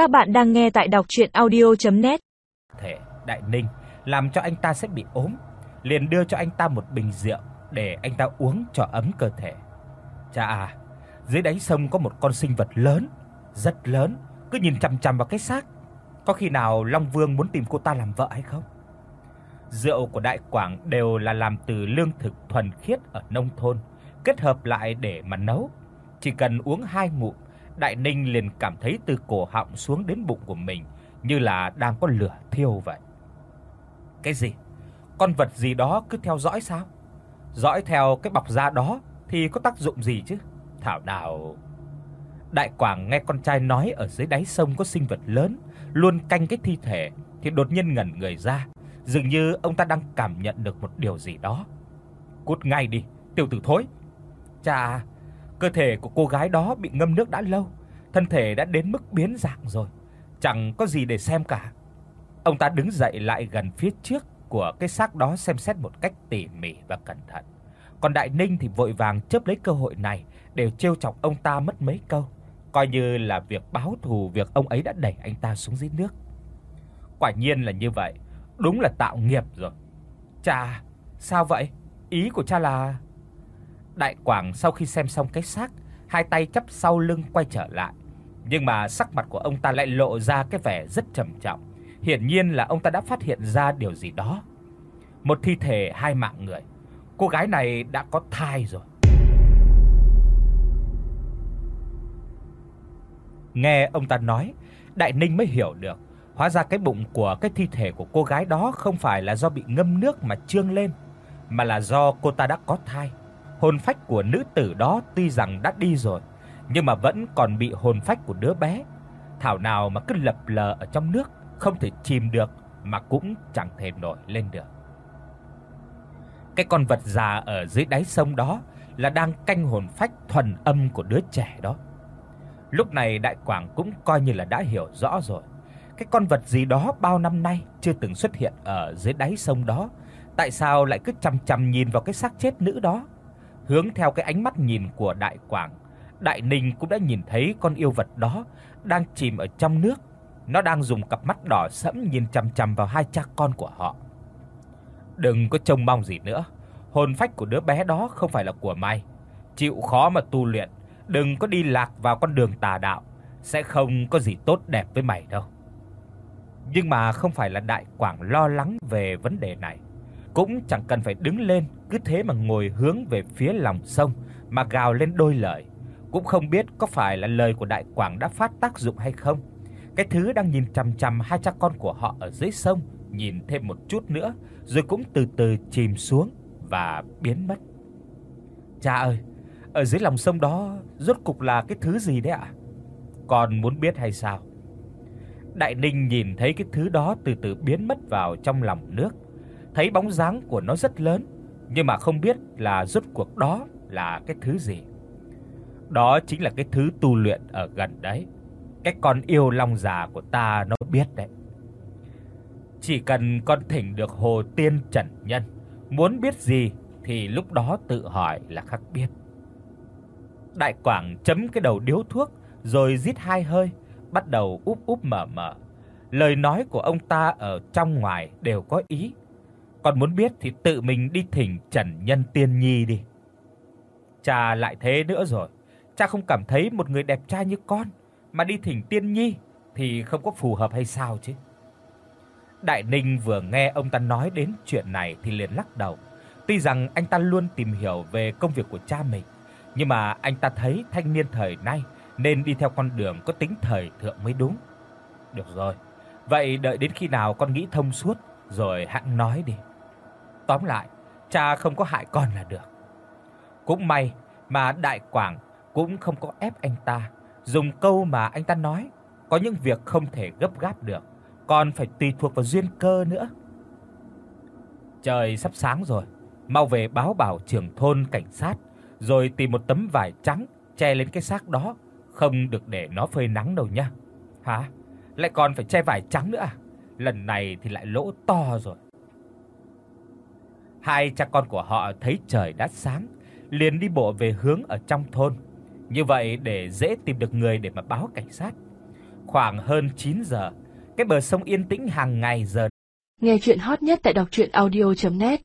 Các bạn đang nghe tại đọc audio net Thể Đại Ninh làm cho anh ta sẽ bị ốm, liền đưa cho anh ta một bình rượu để anh ta uống cho ấm cơ thể. Cha à, dưới đáy sông có một con sinh vật lớn, rất lớn, cứ nhìn chằm chằm vào cái xác. Có khi nào Long Vương muốn tìm cô ta làm vợ hay không? Rượu của Đại Quảng đều là làm từ lương thực thuần khiết ở nông thôn, kết hợp lại để mà nấu. Chỉ cần uống hai ngụm, Đại Ninh liền cảm thấy từ cổ họng xuống đến bụng của mình như là đang có lửa thiêu vậy. Cái gì? Con vật gì đó cứ theo dõi sao? Dõi theo cái bọc da đó thì có tác dụng gì chứ? Thảo nào Đại Quảng nghe con trai nói ở dưới đáy sông có sinh vật lớn luôn canh cái thi thể thì đột nhiên ngẩn người ra, dường như ông ta đang cảm nhận được một điều gì đó. Cút ngay đi, tiểu tử thối. Chà, cơ thể của cô gái đó bị ngâm nước đã lâu, thân thể đã đến mức biến dạng rồi, chẳng có gì để xem cả. Ông ta đứng dậy lại gần phía trước của cái xác đó xem xét một cách tỉ mỉ và cẩn thận. Còn Đại Ninh thì vội vàng chớp lấy cơ hội này để trêu chọc ông ta mất mấy câu, coi như là việc báo thù việc ông ấy đã đẩy anh ta xuống dưới nước. Quả nhiên là như vậy, đúng là tạo nghiệp rồi. Cha, sao vậy? Ý của cha là Đại Quảng sau khi xem xong cái xác, hai tay chắp sau lưng quay trở lại, nhưng mà sắc mặt của ông ta lại lộ ra cái vẻ rất trầm trọng, hiển nhiên là ông ta đã phát hiện ra điều gì đó. Một thi thể hai mạng người. Cô gái này đã có thai rồi. Nghe ông ta nói, Đại Ninh mới hiểu được, hóa ra cái bụng của cái thi thể của cô gái đó không phải là do bị ngâm nước mà trương lên, mà là do cô ta đã có thai. Hồn phách của nữ tử đó tuy rằng đã đi rồi, nhưng mà vẫn còn bị hồn phách của đứa bé. Thảo nào mà cứ lập lờ ở trong nước, không thể chìm được mà cũng chẳng thể nổi lên được. Cái con vật già ở dưới đáy sông đó là đang canh hồn phách thuần âm của đứa trẻ đó. Lúc này Đại Quảng cũng coi như là đã hiểu rõ rồi. Cái con vật gì đó bao năm nay chưa từng xuất hiện ở dưới đáy sông đó, tại sao lại cứ chằm chằm nhìn vào cái xác chết nữ đó? Hướng theo cái ánh mắt nhìn của Đại Quảng, Đại Ninh cũng đã nhìn thấy con yêu vật đó đang chìm ở trong nước, nó đang dùng cặp mắt đỏ sẫm nhìn chằm chằm vào hai cha con của họ. Đừng có trông mong gì nữa, hồn phách của đứa bé đó không phải là của mày, chịu khó mà tu luyện, đừng có đi lạc vào con đường tà đạo, sẽ không có gì tốt đẹp với mày đâu. Nhưng mà không phải là Đại Quảng lo lắng về vấn đề này, cũng chẳng cần phải đứng lên, cứ thế mà ngồi hướng về phía lòng sông mà gào lên đôi lời, cũng không biết có phải là lời của Đại Quảng đã phát tác dụng hay không. Cái thứ đang nhìn chằm chằm hai cha con của họ ở dưới sông, nhìn thêm một chút nữa rồi cũng từ từ chìm xuống và biến mất. Cha ơi, ở dưới lòng sông đó rốt cục là cái thứ gì đấy ạ? Con muốn biết hay sao? Đại Ninh nhìn thấy cái thứ đó từ từ biến mất vào trong lòng nước, thấy bóng dáng của nó rất lớn, nhưng mà không biết là rốt cuộc đó là cái thứ gì. Đó chính là cái thứ tu luyện ở gần đấy. Cái con yêu long già của ta nó biết đấy. Chỉ cần con thỉnh được Hồ Tiên Trần Nhân, muốn biết gì thì lúc đó tự hỏi là khắc biết. Đại Quảng chấm cái đầu điếu thuốc rồi rít hai hơi, bắt đầu úp úp mở mở. Lời nói của ông ta ở trong ngoài đều có ý. Còn muốn biết thì tự mình đi thỉnh Trần Nhân Tiên Nhi đi. Cha lại thế nữa rồi, cha không cảm thấy một người đẹp trai như con mà đi thỉnh Tiên Nhi thì không có phù hợp hay sao chứ? Đại Ninh vừa nghe ông ta nói đến chuyện này thì liền lắc đầu. Tuy rằng anh ta luôn tìm hiểu về công việc của cha mình, nhưng mà anh ta thấy thanh niên thời nay nên đi theo con đường có tính thời thượng mới đúng. Được rồi, vậy đợi đến khi nào con nghĩ thông suốt rồi hãng nói đi. Tóm lại, cha không có hại con là được. Cũng may mà Đại Quảng cũng không có ép anh ta, dùng câu mà anh ta nói, có những việc không thể gấp gáp được, còn phải tùy thuộc vào duyên cơ nữa. Trời sắp sáng rồi, mau về báo bảo trưởng thôn cảnh sát, rồi tìm một tấm vải trắng che lên cái xác đó, không được để nó phơi nắng đâu nhá. Hả? Lại còn phải che vải trắng nữa à? Lần này thì lại lỗ to rồi. Hai cha con của họ thấy trời đã sáng, liền đi bộ về hướng ở trong thôn. Như vậy để dễ tìm được người để mà báo cảnh sát. Khoảng hơn 9 giờ, cái bờ sông yên tĩnh hàng ngày giờ Nghe truyện hot nhất tại doctruyenaudio.net